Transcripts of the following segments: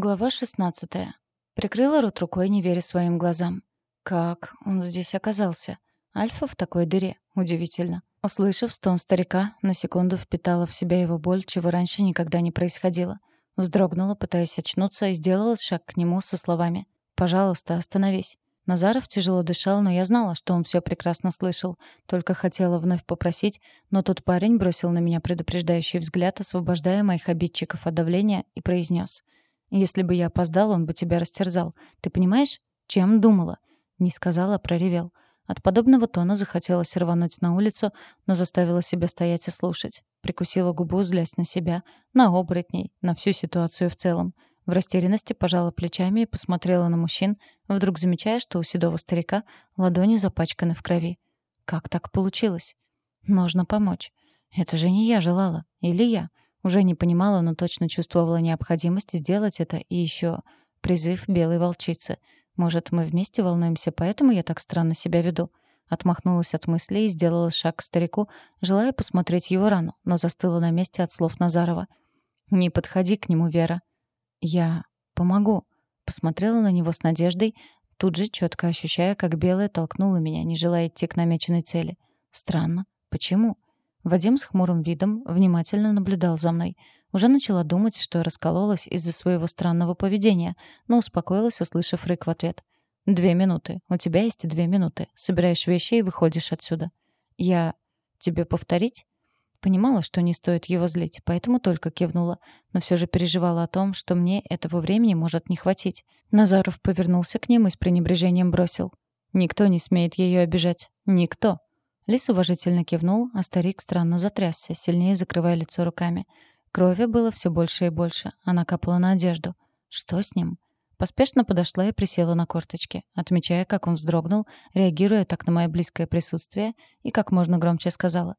Глава 16. Прикрыла рот рукой, не веря своим глазам. Как он здесь оказался? Альфа в такой дыре. Удивительно. Услышав стон старика, на секунду впитала в себя его боль, чего раньше никогда не происходило. Вздрогнула, пытаясь очнуться, и сделала шаг к нему со словами «Пожалуйста, остановись». Назаров тяжело дышал, но я знала, что он все прекрасно слышал. Только хотела вновь попросить, но тот парень бросил на меня предупреждающий взгляд, освобождая моих обидчиков от давления, и произнес — если бы я опоздал, он бы тебя растерзал. Ты понимаешь, чем думала?» Не сказала, проревел. От подобного тона захотелось рвануть на улицу, но заставила себя стоять и слушать. Прикусила губу, злясь на себя, на оборотней, на всю ситуацию в целом. В растерянности пожала плечами и посмотрела на мужчин, вдруг замечая, что у седого старика ладони запачканы в крови. Как так получилось? Нужно помочь. Это же не я желала. Или я. Уже не понимала, но точно чувствовала необходимость сделать это и еще призыв белой волчицы. Может, мы вместе волнуемся, поэтому я так странно себя веду. Отмахнулась от мыслей и сделала шаг к старику, желая посмотреть его рану, но застыла на месте от слов Назарова. «Не подходи к нему, Вера». «Я помогу», — посмотрела на него с надеждой, тут же четко ощущая, как белая толкнула меня, не желая идти к намеченной цели. «Странно. Почему?» Вадим с хмурым видом внимательно наблюдал за мной. Уже начала думать, что раскололась из-за своего странного поведения, но успокоилась, услышав рык в ответ. «Две минуты. У тебя есть две минуты. Собираешь вещи и выходишь отсюда». «Я... тебе повторить?» Понимала, что не стоит его злить, поэтому только кивнула, но все же переживала о том, что мне этого времени может не хватить. Назаров повернулся к ним и с пренебрежением бросил. «Никто не смеет ее обижать. Никто». Лис уважительно кивнул, а старик странно затрясся, сильнее закрывая лицо руками. Крови было все больше и больше. Она капала на одежду. Что с ним? Поспешно подошла и присела на корточки, отмечая, как он вздрогнул, реагируя так на мое близкое присутствие, и как можно громче сказала.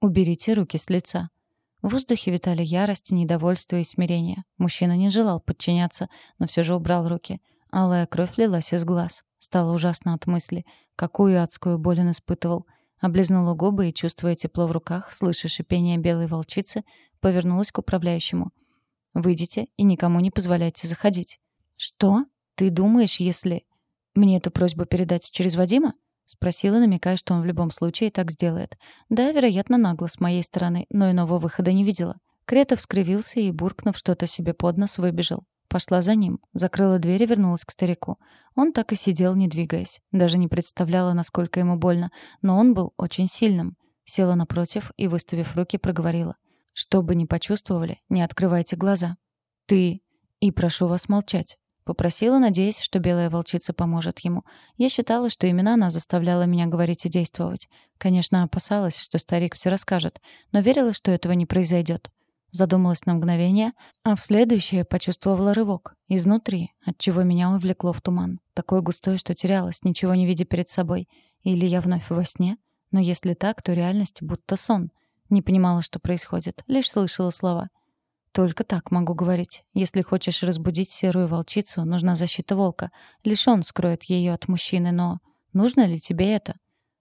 «Уберите руки с лица». В воздухе витали ярость, недовольство и смирение. Мужчина не желал подчиняться, но все же убрал руки. Алая кровь лилась из глаз. Стало ужасно от мысли. Какую адскую боль он испытывал — Облизнула губы и, чувствуя тепло в руках, слыша шипение белой волчицы, повернулась к управляющему. «Выйдите и никому не позволяйте заходить». «Что? Ты думаешь, если...» «Мне эту просьбу передать через Вадима?» — спросила, намекая, что он в любом случае так сделает. Да, вероятно, нагло с моей стороны, но иного выхода не видела. Кретов скривился и, буркнув что-то себе под нос, выбежал. Пошла за ним, закрыла дверь и вернулась к старику. Он так и сидел, не двигаясь. Даже не представляла, насколько ему больно, но он был очень сильным. Села напротив и, выставив руки, проговорила. «Что бы ни почувствовали, не открывайте глаза. Ты... И прошу вас молчать». Попросила, надеясь, что белая волчица поможет ему. Я считала, что именно она заставляла меня говорить и действовать. Конечно, опасалась, что старик все расскажет, но верила, что этого не произойдет. Задумалась на мгновение, а в следующее почувствовала рывок. Изнутри, отчего меня увлекло в туман. Такой густой, что терялась, ничего не видя перед собой. Или я вновь во сне? Но если так, то реальность будто сон. Не понимала, что происходит, лишь слышала слова. Только так могу говорить. Если хочешь разбудить серую волчицу, нужна защита волка. Лишь он скроет ее от мужчины, но... Нужно ли тебе это?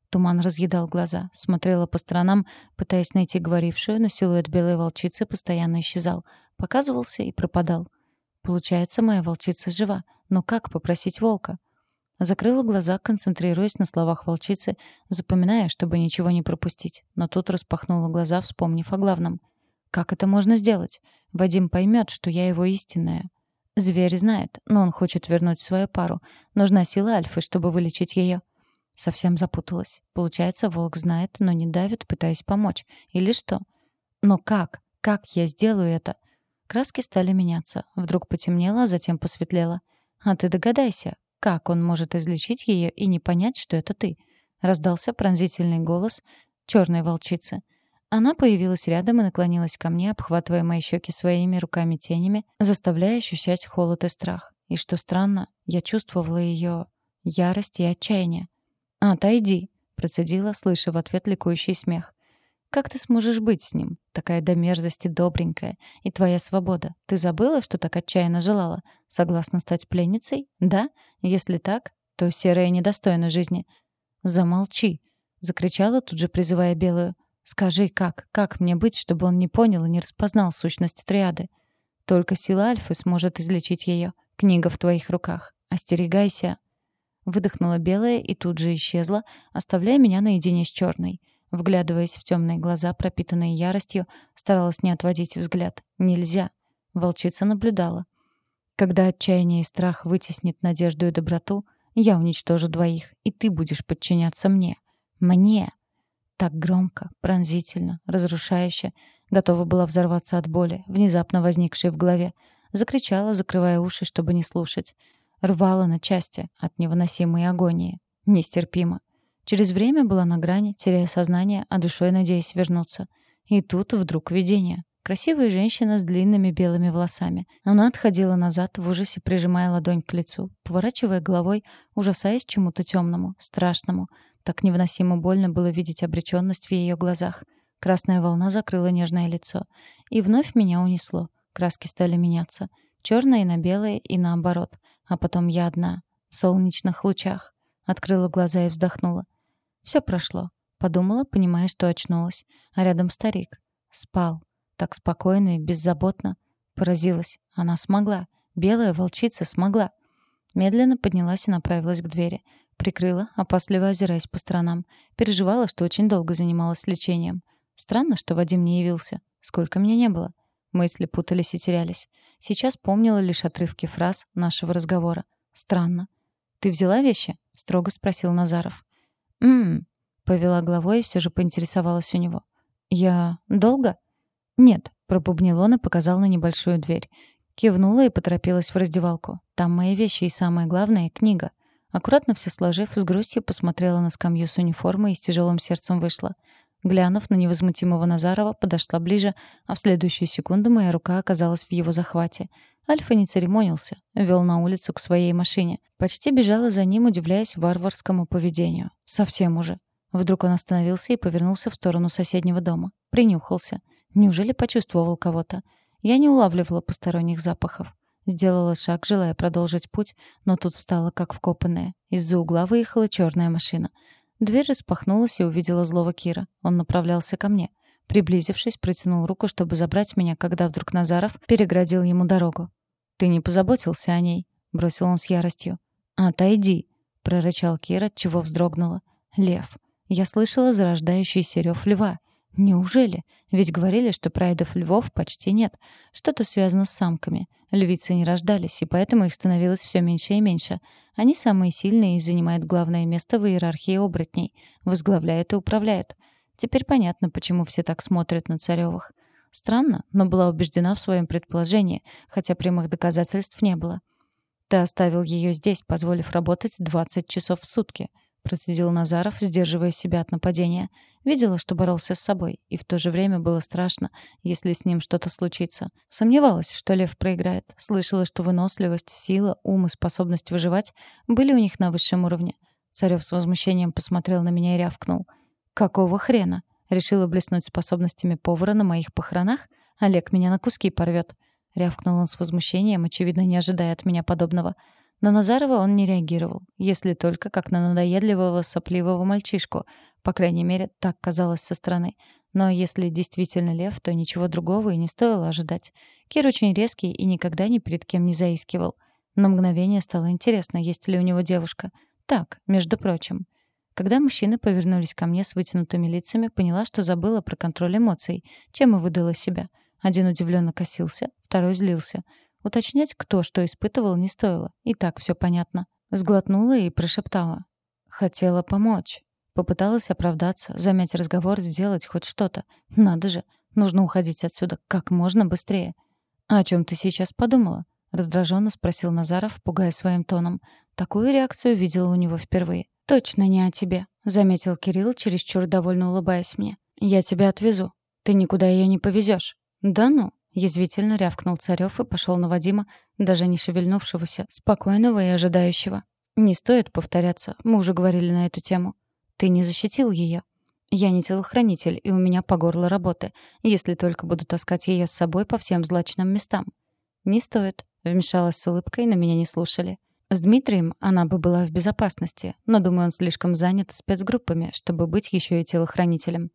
Туман разъедал глаза. Смотрела по сторонам, пытаясь найти говорившую, но силуэт белой волчицы постоянно исчезал. Показывался и пропадал. Получается, моя волчица жива. Но как попросить волка? Закрыла глаза, концентрируясь на словах волчицы, запоминая, чтобы ничего не пропустить. Но тут распахнула глаза, вспомнив о главном. Как это можно сделать? Вадим поймет, что я его истинная. Зверь знает, но он хочет вернуть свою пару. Нужна сила Альфы, чтобы вылечить ее. Совсем запуталась. Получается, волк знает, но не давит, пытаясь помочь. Или что? Но как? Как я сделаю это? Краски стали меняться. Вдруг потемнело, а затем посветлело. А ты догадайся, как он может излечить ее и не понять, что это ты? Раздался пронзительный голос черной волчицы. Она появилась рядом и наклонилась ко мне, обхватывая мои щеки своими руками-тенями, заставляя ощущать холод и страх. И что странно, я чувствовала ее ярость и отчаяние. «Отойди», — процедила, слыша в ответ ликующий смех. «Как ты сможешь быть с ним? Такая до мерзости добренькая. И твоя свобода. Ты забыла, что так отчаянно желала? Согласна стать пленницей? Да? Если так, то серая недостойна жизни». «Замолчи», — закричала, тут же призывая Белую. «Скажи, как? Как мне быть, чтобы он не понял и не распознал сущность триады?» Только сила Альфы сможет излечить ее. Книга в твоих руках. Остерегайся. Выдохнула белая и тут же исчезла, оставляя меня наедине с черной. Вглядываясь в темные глаза, пропитанные яростью, старалась не отводить взгляд. Нельзя. Волчица наблюдала. Когда отчаяние и страх вытеснит надежду и доброту, я уничтожу двоих, и ты будешь подчиняться мне. Мне. Так громко, пронзительно, разрушающе. Готова была взорваться от боли, внезапно возникшей в голове. Закричала, закрывая уши, чтобы не слушать. Рвала на части от невыносимой агонии. Нестерпимо. Через время была на грани, теряя сознание, а душой надеясь вернуться. И тут вдруг видение. Красивая женщина с длинными белыми волосами. Она отходила назад, в ужасе прижимая ладонь к лицу, поворачивая головой, ужасаясь чему-то темному, страшному. Так невыносимо больно было видеть обреченность в ее глазах. Красная волна закрыла нежное лицо. И вновь меня унесло. Краски стали меняться. Черные на белые и наоборот. А потом я одна. В солнечных лучах. Открыла глаза и вздохнула. Все прошло. Подумала, понимая, что очнулась. А рядом старик. Спал. Так спокойно и беззаботно. Поразилась. Она смогла. Белая волчица смогла. Медленно поднялась и направилась к двери. Прикрыла, опасливо озираясь по сторонам. Переживала, что очень долго занималась лечением. Странно, что Вадим не явился. Сколько меня не было. Мысли путались и терялись. Сейчас помнила лишь отрывки фраз нашего разговора. Странно. «Ты взяла вещи?» — строго спросил Назаров. «М-м-м», повела головой и все же поинтересовалась у него. «Я... долго?» «Нет», — пробубнил он и показал на небольшую дверь. Кивнула и поторопилась в раздевалку. Там мои вещи и, самое главное, книга. Аккуратно все сложив, с грустью посмотрела на скамью с униформой и с тяжелым сердцем вышла. Глянув на невозмутимого Назарова, подошла ближе, а в следующую секунду моя рука оказалась в его захвате. Альфа не церемонился, вел на улицу к своей машине. Почти бежала за ним, удивляясь варварскому поведению. Совсем уже. Вдруг он остановился и повернулся в сторону соседнего дома. Принюхался. Неужели почувствовал кого-то? Я не улавливала посторонних запахов. Сделала шаг, желая продолжить путь, но тут встала как вкопанная. Из-за угла выехала черная машина. Дверь распахнулась и увидела злого Кира. Он направлялся ко мне. Приблизившись, протянул руку, чтобы забрать меня, когда вдруг Назаров переградил ему дорогу. «Ты не позаботился о ней», — бросил он с яростью. «Отойди», — прорычал Кира, чего вздрогнула. «Лев». Я слышала зарождающийся рев льва. Неужели? Ведь говорили, что прайдов львов почти нет. Что-то связано с самками. Львицы не рождались, и поэтому их становилось все меньше и меньше. Они самые сильные и занимают главное место в иерархии оборотней. Возглавляют и управляют. Теперь понятно, почему все так смотрят на Царёвых. Странно, но была убеждена в своем предположении, хотя прямых доказательств не было. Ты оставил ее здесь, позволив работать 20 часов в сутки — процедил Назаров, сдерживая себя от нападения. Видела, что боролся с собой, и в то же время было страшно, если с ним что-то случится. Сомневалась, что Лев проиграет. Слышала, что выносливость, сила, ум и способность выживать были у них на высшем уровне. Царев с возмущением посмотрел на меня и рявкнул. «Какого хрена? Решила блеснуть способностями повара на моих похоронах? Олег меня на куски порвет». Рявкнул он с возмущением, очевидно, не ожидая от меня подобного. На Назарова он не реагировал, если только как на надоедливого сопливого мальчишку. По крайней мере, так казалось со стороны. Но если действительно лев, то ничего другого и не стоило ожидать. Кир очень резкий и никогда ни перед кем не заискивал. На мгновение стало интересно, есть ли у него девушка. Так, между прочим. Когда мужчины повернулись ко мне с вытянутыми лицами, поняла, что забыла про контроль эмоций, чем и выдала себя. Один удивленно косился, второй злился — Уточнять, кто что испытывал, не стоило. И так все понятно. Сглотнула и прошептала. Хотела помочь. Попыталась оправдаться, замять разговор, сделать хоть что-то. Надо же, нужно уходить отсюда как можно быстрее. «А о чем ты сейчас подумала?» — раздраженно спросил Назаров, пугая своим тоном. Такую реакцию видела у него впервые. «Точно не о тебе», — заметил Кирилл, чересчур довольно улыбаясь мне. «Я тебя отвезу. Ты никуда ее не повезешь». «Да ну?» Язвительно рявкнул Царёв и пошел на Вадима, даже не шевельнувшегося, спокойного и ожидающего. «Не стоит повторяться, мы уже говорили на эту тему. Ты не защитил ее. Я не телохранитель, и у меня по горло работы, если только буду таскать ее с собой по всем злачным местам». «Не стоит», — вмешалась с улыбкой, но меня не слушали. С Дмитрием она бы была в безопасности, но, думаю, он слишком занят спецгруппами, чтобы быть еще и телохранителем.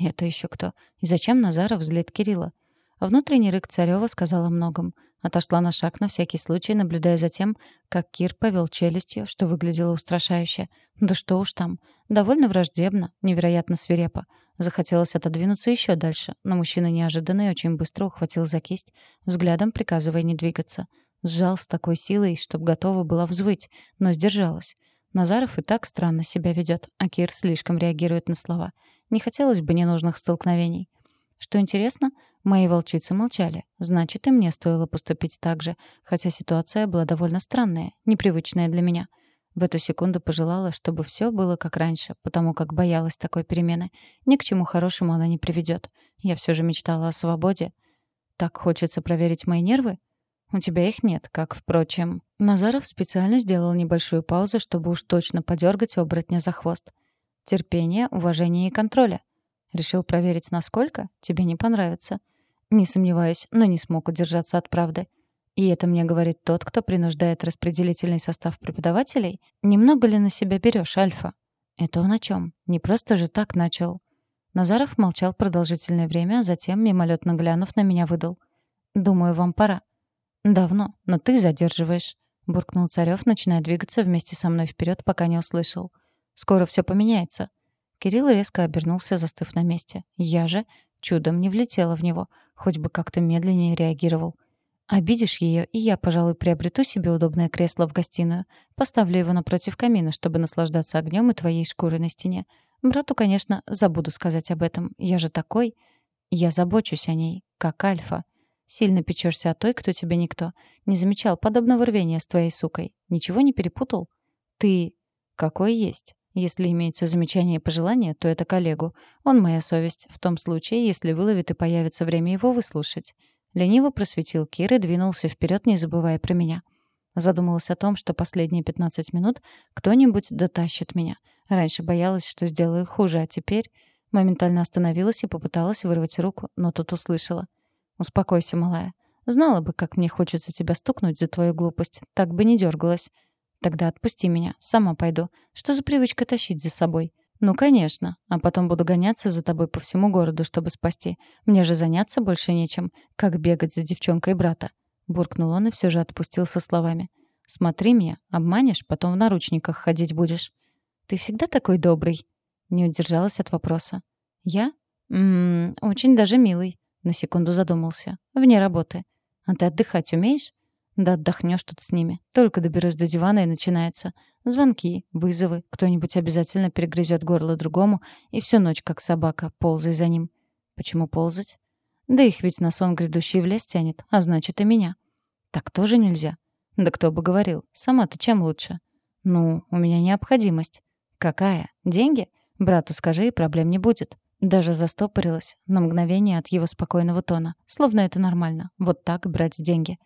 Это еще кто? И зачем Назаров злит Кирилла? Внутренний рык Царёва сказал о многом. Отошла на шаг на всякий случай, наблюдая за тем, как Кир повел челюстью, что выглядело устрашающе. Да что уж там. Довольно враждебно, невероятно свирепо. Захотелось отодвинуться еще дальше, но мужчина неожиданно и очень быстро ухватил за кисть, взглядом приказывая не двигаться. Сжал с такой силой, чтоб готова была взвыть, но сдержалась. Назаров и так странно себя ведет, а Кир слишком реагирует на слова. Не хотелось бы ненужных столкновений. Что интересно, мои волчицы молчали. Значит, и мне стоило поступить так же, хотя ситуация была довольно странная, непривычная для меня. В эту секунду пожелала, чтобы все было как раньше, потому как боялась такой перемены. Ни к чему хорошему она не приведет. Я все же мечтала о свободе. Так хочется проверить мои нервы? У тебя их нет, как, впрочем. Назаров специально сделал небольшую паузу, чтобы уж точно подергать оборотня за хвост. Терпение, уважение и контроля. Решил проверить, насколько? Тебе не понравится. Не сомневаюсь, но не смог удержаться от правды. И это мне говорит тот, кто принуждает распределительный состав преподавателей? Немного ли на себя берешь, Альфа? Это он о чем? Не просто же так начал. Назаров молчал продолжительное время, а затем, мимолетно глянув на меня, выдал. «Думаю, вам пора». «Давно, но ты задерживаешь», — буркнул Царёв, начиная двигаться вместе со мной вперед, пока не услышал. «Скоро все поменяется». Кирилл резко обернулся, застыв на месте. Я же чудом не влетела в него, хоть бы как-то медленнее реагировал. Обидишь ее, и я, пожалуй, приобрету себе удобное кресло в гостиную. Поставлю его напротив камина, чтобы наслаждаться огнем и твоей шкурой на стене. Брату, конечно, забуду сказать об этом. Я же такой. Я забочусь о ней, как альфа. Сильно печешься о той, кто тебе никто. Не замечал подобного рвения с твоей сукой. Ничего не перепутал? Ты... Какой есть. Если имеются замечания и пожелания, то это коллегу. Он моя совесть, в том случае, если выловит и появится время его выслушать. Лениво просветил Кир и двинулся вперед, не забывая про меня. Задумалась о том, что последние 15 минут кто-нибудь дотащит меня. Раньше боялась, что сделаю хуже, а теперь... Моментально остановилась и попыталась вырвать руку, но тут услышала — «Успокойся, малая. Знала бы, как мне хочется тебя стукнуть за твою глупость. Так бы не дергалась. Тогда отпусти меня. Сама пойду. Что за привычка тащить за собой?» «Ну, конечно. А потом буду гоняться за тобой по всему городу, чтобы спасти. Мне же заняться больше нечем. Как бегать за девчонкой брата?» Буркнул он и все же отпустил со словами. «Смотри меня. Обманешь, потом в наручниках ходить будешь». «Ты всегда такой добрый?» Не удержалась от вопроса. «Я? Ммм, очень даже милый. На секунду задумался. Вне работы. А ты отдыхать умеешь? Да отдохнешь тут с ними. Только доберусь до дивана и начинается. Звонки, вызовы, кто-нибудь обязательно перегрызет горло другому, и всю ночь, как собака, ползай за ним. Почему ползать? Да их ведь на сон грядущий в лес тянет, а значит и меня. Так тоже нельзя. Да кто бы говорил, сама-то чем лучше? Ну, у меня необходимость. Какая? Деньги? Брату скажи, и проблем не будет. Даже застопорилась на мгновение от его спокойного тона. Словно это нормально. Вот так брать деньги.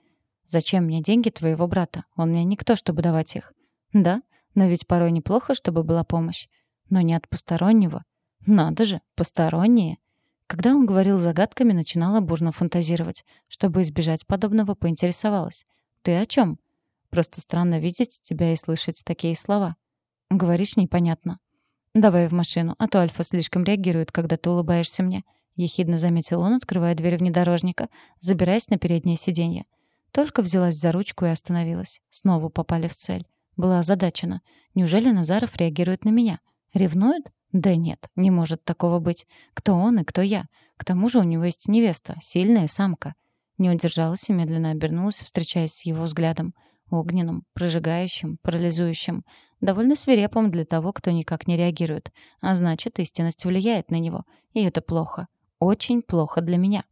«Зачем мне деньги твоего брата? Он мне никто, чтобы давать их». «Да, но ведь порой неплохо, чтобы была помощь. Но не от постороннего. Надо же, посторонние». Когда он говорил загадками, начинала бурно фантазировать. Чтобы избежать подобного, поинтересовалась. «Ты о чем? Просто странно видеть тебя и слышать такие слова. Говоришь непонятно. «Давай в машину, а то Альфа слишком реагирует, когда ты улыбаешься мне», — ехидно заметил он, открывая дверь внедорожника, забираясь на переднее сиденье. Только взялась за ручку и остановилась. Снова попали в цель. Была озадачена. Неужели Назаров реагирует на меня? Ревнует? Да нет, не может такого быть. Кто он и кто я? К тому же у него есть невеста, сильная самка. Не удержалась и медленно обернулась, встречаясь с его взглядом. Огненным, прожигающим, парализующим довольно свирепым для того, кто никак не реагирует. А значит, истинность влияет на него. И это плохо. Очень плохо для меня.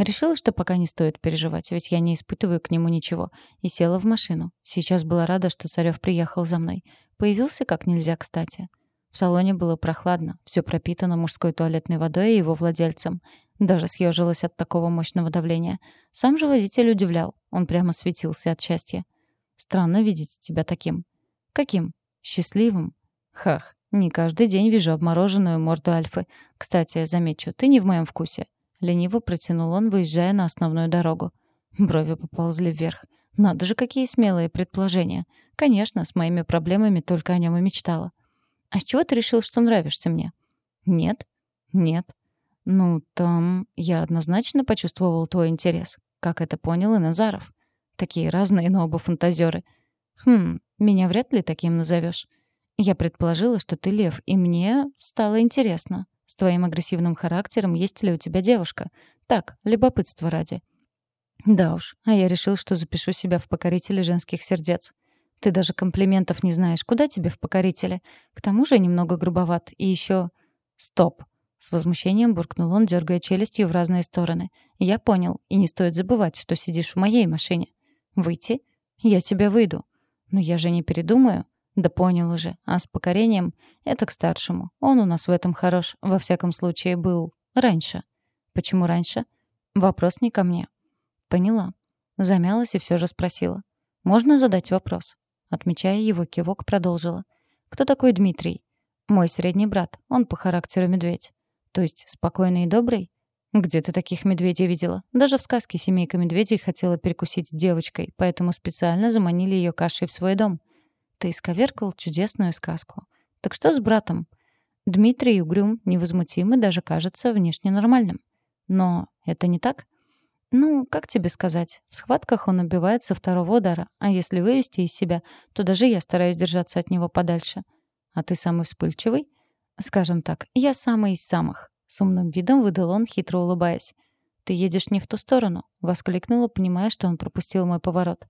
Решила, что пока не стоит переживать, ведь я не испытываю к нему ничего, и села в машину. Сейчас была рада, что Царёв приехал за мной. Появился как нельзя кстати. В салоне было прохладно, все пропитано мужской туалетной водой и его владельцем. Даже съежилась от такого мощного давления. Сам же водитель удивлял, он прямо светился от счастья. «Странно видеть тебя таким», Каким? Счастливым? Хах, не каждый день вижу обмороженную морду Альфы. Кстати, замечу, ты не в моем вкусе. Лениво протянул он, выезжая на основную дорогу. Брови поползли вверх. Надо же, какие смелые предположения. Конечно, с моими проблемами только о нем и мечтала. А с чего ты решил, что нравишься мне? Нет. Нет. Ну, там я однозначно почувствовал твой интерес. Как это понял и Назаров. Такие разные, но оба фантазеры. Хм, меня вряд ли таким назовешь. Я предположила, что ты лев, и мне стало интересно. С твоим агрессивным характером есть ли у тебя девушка? Так, любопытство ради. Да уж, а я решил, что запишу себя в покорителе женских сердец. Ты даже комплиментов не знаешь, куда тебе в покорителе. К тому же немного грубоват. И еще... Стоп. С возмущением буркнул он, дергая челюстью в разные стороны. «Я понял, и не стоит забывать, что сидишь в моей машине. Выйти? Я тебя выйду. Но я же не передумаю. Да понял уже. А с покорением — это к старшему. Он у нас в этом хорош. Во всяком случае, был. Раньше. Почему раньше? Вопрос не ко мне. Поняла. Замялась и все же спросила. «Можно задать вопрос?» Отмечая его кивок, продолжила. «Кто такой Дмитрий?» «Мой средний брат. Он по характеру медведь. То есть спокойный и добрый? Где ты таких медведей видела? Даже в сказке семейка медведей хотела перекусить девочкой, поэтому специально заманили ее кашей в свой дом. Ты исковеркал чудесную сказку. Так что с братом? Дмитрий угрюм, невозмутим и даже кажется внешне нормальным. Но это не так? Ну, как тебе сказать? В схватках он убивает второго удара, а если вывести из себя, то даже я стараюсь держаться от него подальше. А ты самый вспыльчивый? Скажем так, я самый из самых. С умным видом выдал он, хитро улыбаясь. «Ты едешь не в ту сторону», — воскликнула, понимая, что он пропустил мой поворот.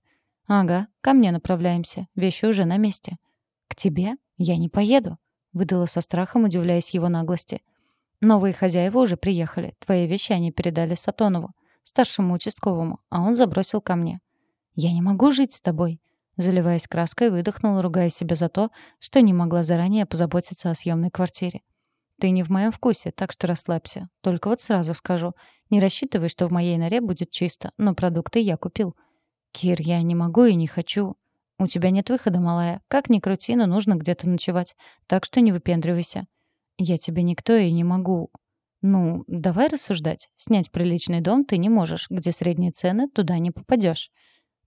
«Ага, ко мне направляемся. Вещи уже на месте». «К тебе? Я не поеду», — выдала со страхом, удивляясь его наглости. «Новые хозяева уже приехали. Твои вещи они передали Сатонову, старшему участковому, а он забросил ко мне». «Я не могу жить с тобой», Заливаясь краской, выдохнула, ругая себя за то, что не могла заранее позаботиться о съемной квартире. «Ты не в моем вкусе, так что расслабься. Только вот сразу скажу. Не рассчитывай, что в моей норе будет чисто, но продукты я купил». «Кир, я не могу и не хочу». «У тебя нет выхода, малая. Как ни крути, но нужно где-то ночевать. Так что не выпендривайся». «Я тебе никто и не могу». «Ну, давай рассуждать. Снять приличный дом ты не можешь. Где средние цены, туда не попадешь.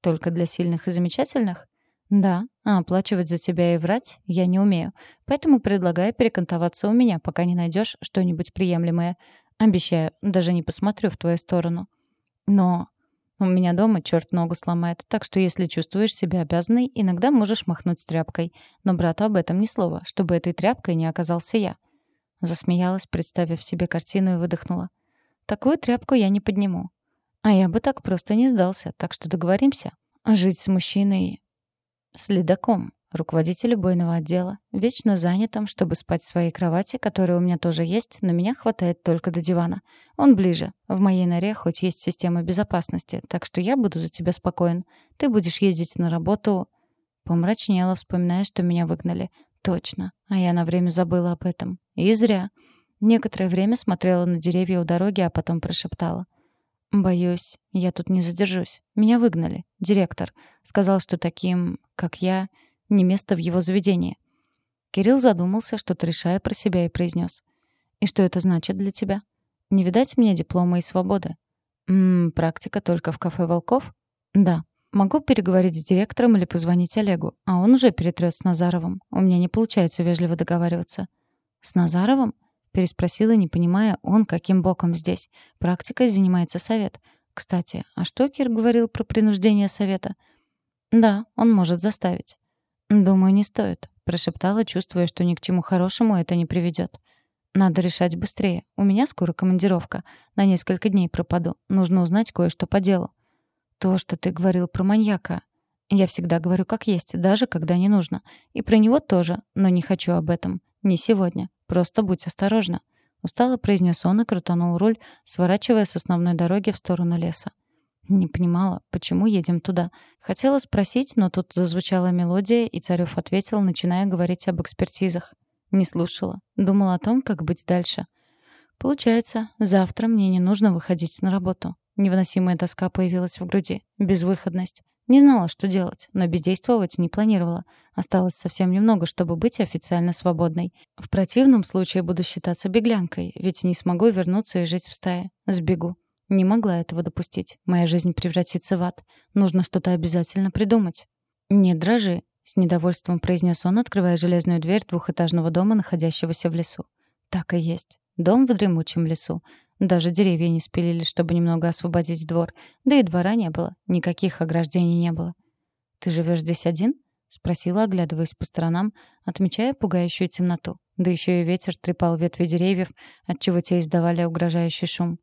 Только для сильных и замечательных? Да, а оплачивать за тебя и врать я не умею. Поэтому предлагаю перекантоваться у меня, пока не найдешь что-нибудь приемлемое. Обещаю, даже не посмотрю в твою сторону. Но у меня дома черт ногу сломает, так что если чувствуешь себя обязанной, иногда можешь махнуть тряпкой. Но брату об этом ни слова, чтобы этой тряпкой не оказался я. Засмеялась, представив себе картину и выдохнула. Такую тряпку я не подниму. А я бы так просто не сдался, так что договоримся. Жить с мужчиной... Следаком, руководитель убойного отдела, вечно занятым, чтобы спать в своей кровати, которая у меня тоже есть, но меня хватает только до дивана. Он ближе. В моей норе хоть есть система безопасности, так что я буду за тебя спокоен. Ты будешь ездить на работу... Помрачнела, вспоминая, что меня выгнали. Точно. А я на время забыла об этом. И зря. Некоторое время смотрела на деревья у дороги, а потом прошептала. «Боюсь, я тут не задержусь. Меня выгнали. Директор. Сказал, что таким, как я, не место в его заведении». Кирилл задумался, что-то решая про себя, и произнес. «И что это значит для тебя? Не видать мне диплома и свободы?» «Ммм, практика только в кафе «Волков»?» «Да. Могу переговорить с директором или позвонить Олегу, а он уже перетрёт с Назаровым. У меня не получается вежливо договариваться». «С Назаровым?» Переспросила, не понимая, он каким боком здесь. Практикой занимается совет. Кстати, а что Кир говорил про принуждение совета? Да, он может заставить. Думаю, не стоит, прошептала, чувствуя, что ни к чему хорошему это не приведет. Надо решать быстрее. У меня скоро командировка. На несколько дней пропаду. Нужно узнать кое-что по делу. То, что ты говорил про маньяка. Я всегда говорю как есть, даже когда не нужно. И про него тоже, но не хочу об этом. Не сегодня. Просто будь осторожна», — устало произнес он и крутанул руль, сворачивая с основной дороги в сторону леса. Не понимала, почему едем туда. Хотела спросить, но тут зазвучала мелодия, и Царёв ответил, начиная говорить об экспертизах. Не слушала. Думала о том, как быть дальше. Получается, завтра мне не нужно выходить на работу. Невыносимая тоска появилась в груди. Безвыходность. Не знала, что делать, но бездействовать не планировала. Осталось совсем немного, чтобы быть официально свободной. В противном случае буду считаться беглянкой, ведь не смогу вернуться и жить в стае. Сбегу. Не могла этого допустить. Моя жизнь превратится в ад. Нужно что-то обязательно придумать. «Не дрожи», — с недовольством произнес он, открывая железную дверь двухэтажного дома, находящегося в лесу. Так и есть. Дом в дремучем лесу. Даже деревья не спилили, чтобы немного освободить двор. Да и двора не было. Никаких ограждений не было. «Ты живешь здесь один?» — спросила, оглядываясь по сторонам, отмечая пугающую темноту. Да еще и ветер трепал ветви деревьев, отчего те издавали угрожающий шум.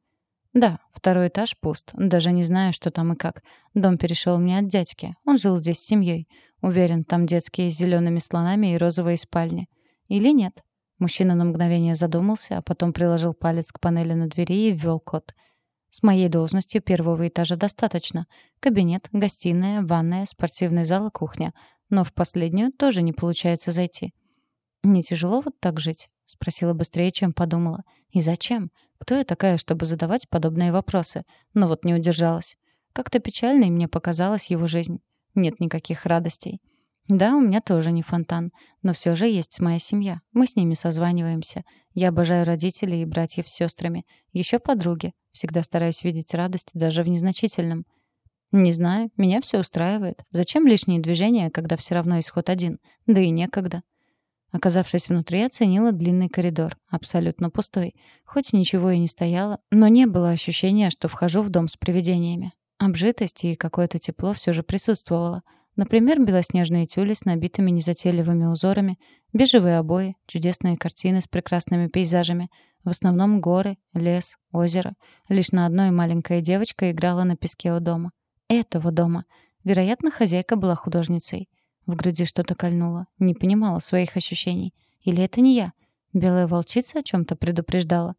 «Да, второй этаж пуст. Даже не знаю, что там и как. Дом перешел мне от дядьки. Он жил здесь с семьей. Уверен, там детские с зелеными слонами и розовые спальни. Или нет?» Мужчина на мгновение задумался, а потом приложил палец к панели на двери и ввел код. «С моей должностью первого этажа достаточно. Кабинет, гостиная, ванная, спортивный зал и кухня. Но в последнюю тоже не получается зайти». «Не тяжело вот так жить?» — спросила быстрее, чем подумала. «И зачем? Кто я такая, чтобы задавать подобные вопросы?» Но вот не удержалась. Как-то печальной мне показалась его жизнь. Нет никаких радостей. Да, у меня тоже не фонтан, но все же есть моя семья. Мы с ними созваниваемся. Я обожаю родителей и братьев с сестрами. Еще подруги. Всегда стараюсь видеть радость даже в незначительном. Не знаю, меня все устраивает. Зачем лишние движения, когда все равно исход один? Да и некогда. Оказавшись внутри, оценила длинный коридор, абсолютно пустой. Хоть ничего и не стояло, но не было ощущения, что вхожу в дом с привидениями. Обжитость и какое-то тепло все же присутствовало — Например, белоснежные тюли с набитыми незатейливыми узорами, бежевые обои, чудесные картины с прекрасными пейзажами. В основном горы, лес, озеро. Лишь на одной маленькая девочка играла на песке у дома. Этого дома. Вероятно, хозяйка была художницей. В груди что-то кольнуло. Не понимала своих ощущений. Или это не я? Белая волчица о чем-то предупреждала.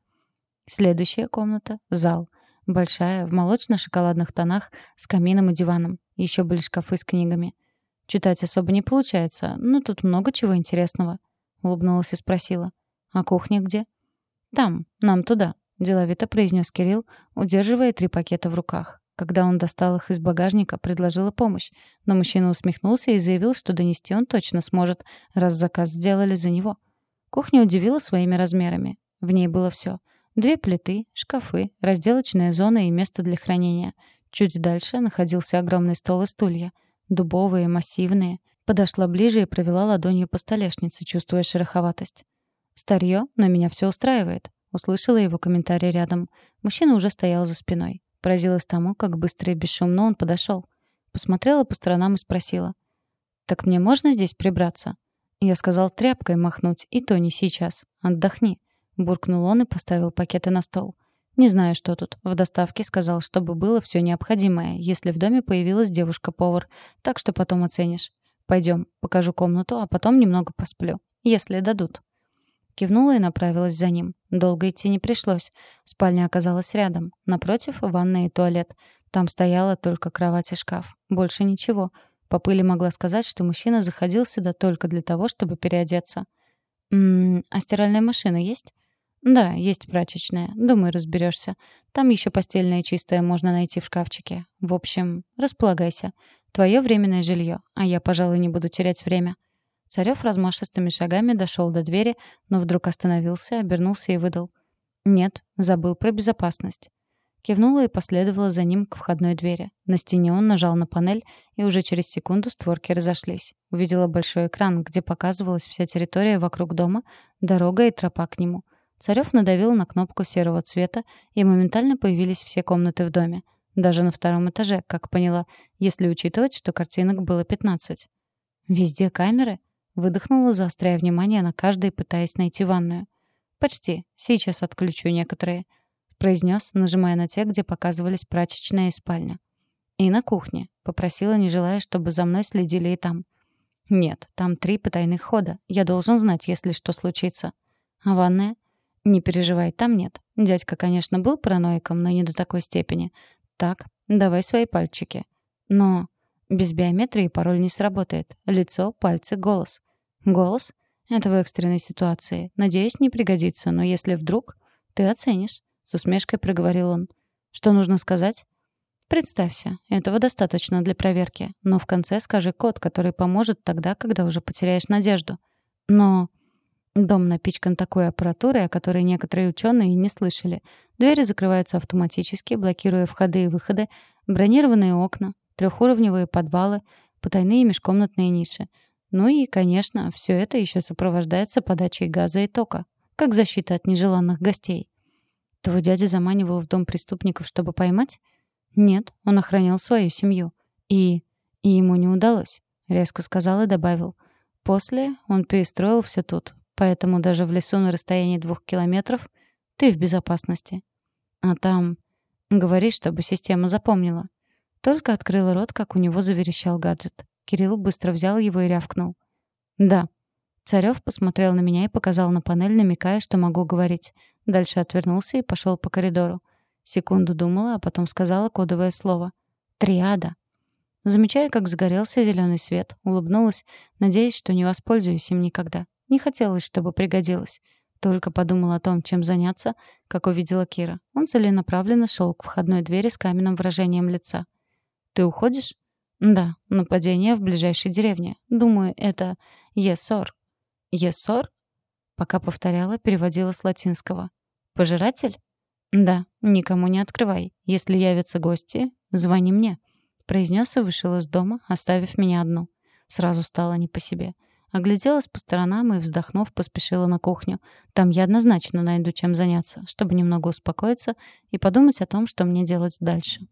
Следующая комната — зал. Большая, в молочно-шоколадных тонах, с камином и диваном. Еще были шкафы с книгами. Читать особо не получается, но тут много чего интересного. Улыбнулась и спросила. «А кухня где?» «Там, нам туда», — деловито произнес Кирилл, удерживая три пакета в руках. Когда он достал их из багажника, предложила помощь. Но мужчина усмехнулся и заявил, что донести он точно сможет, раз заказ сделали за него. Кухня удивила своими размерами. В ней было все: Две плиты, шкафы, разделочная зона и место для хранения. Чуть дальше находился огромный стол и стулья. Дубовые, массивные. Подошла ближе и провела ладонью по столешнице, чувствуя шероховатость. «Старье, но меня все устраивает», — услышала его комментарий рядом. Мужчина уже стоял за спиной. Поразилась тому, как быстро и бесшумно он подошел. Посмотрела по сторонам и спросила. «Так мне можно здесь прибраться?» Я сказал тряпкой махнуть, и то не сейчас. Отдохни. Буркнул он и поставил пакеты на стол. Не знаю, что тут. В доставке сказал, чтобы было все необходимое, если в доме появилась девушка-повар. Так что потом оценишь. Пойдем, покажу комнату, а потом немного посплю. Если дадут. Кивнула и направилась за ним. Долго идти не пришлось. Спальня оказалась рядом. Напротив — ванная и туалет. Там стояла только кровать и шкаф. Больше ничего. По пыли могла сказать, что мужчина заходил сюда только для того, чтобы переодеться. «М-м, а стиральная машина есть?» «Да, есть прачечная. Думаю, разберешься. Там еще постельное чистое можно найти в шкафчике. В общем, располагайся. Твое временное жилье, а я, пожалуй, не буду терять время». Царев размашистыми шагами дошел до двери, но вдруг остановился, обернулся и выдал. «Нет, забыл про безопасность». Кивнула и последовала за ним к входной двери. На стене он нажал на панель, и уже через секунду створки разошлись. Увидела большой экран, где показывалась вся территория вокруг дома, дорога и тропа к нему. Царев надавил на кнопку серого цвета, и моментально появились все комнаты в доме. Даже на втором этаже, как поняла, если учитывать, что картинок было 15. «Везде камеры?» — выдохнула, заостряя внимание на каждой, пытаясь найти ванную. «Почти. Сейчас отключу некоторые», — произнес, нажимая на те, где показывались прачечная и спальня. «И на кухне», — попросила, не желая, чтобы за мной следили и там. «Нет, там три потайных хода. Я должен знать, если что случится». «А ванная?» «Не переживай, там нет. Дядька, конечно, был параноиком, но не до такой степени. Так, давай свои пальчики. Но без биометрии пароль не сработает. Лицо, пальцы, голос. Голос? Это в экстренной ситуации. Надеюсь, не пригодится, но если вдруг, ты оценишь. С усмешкой проговорил он. Что нужно сказать? Представься, этого достаточно для проверки. Но в конце скажи код, который поможет тогда, когда уже потеряешь надежду. Но... Дом напичкан такой аппаратурой, о которой некоторые ученые не слышали. Двери закрываются автоматически, блокируя входы и выходы, бронированные окна, трехуровневые подвалы, потайные межкомнатные ниши. Ну и, конечно, все это еще сопровождается подачей газа и тока. как защита от нежеланных гостей. Твой дядя заманивал в дом преступников, чтобы поймать? Нет, он охранял свою семью. И... и ему не удалось, резко сказал и добавил. После он перестроил все тут, поэтому даже в лесу на расстоянии двух километров ты в безопасности. А там... Говори, чтобы система запомнила. Только открыл рот, как у него заверещал гаджет. Кирилл быстро взял его и рявкнул. «Да». Царёв посмотрел на меня и показал на панель, намекая, что могу говорить. Дальше отвернулся и пошел по коридору. Секунду думала, а потом сказала кодовое слово. «Триада». Замечая, как загорелся зеленый свет, улыбнулась, надеясь, что не воспользуюсь им никогда. Не хотелось, чтобы пригодилось. Только подумала о том, чем заняться, как увидела Кира. Он целенаправленно шел к входной двери с каменным выражением лица. «Ты уходишь?» «Да, нападение в ближайшей деревне. Думаю, это Есор». «Есор?» Пока повторяла, переводила с латинского. «Пожиратель?» «Да, никому не открывай. Если явятся гости, звони мне», — произнес и вышел из дома, оставив меня одну. Сразу стало не по себе. Огляделась по сторонам и, вздохнув, поспешила на кухню. Там я однозначно найду чем заняться, чтобы немного успокоиться и подумать о том, что мне делать дальше.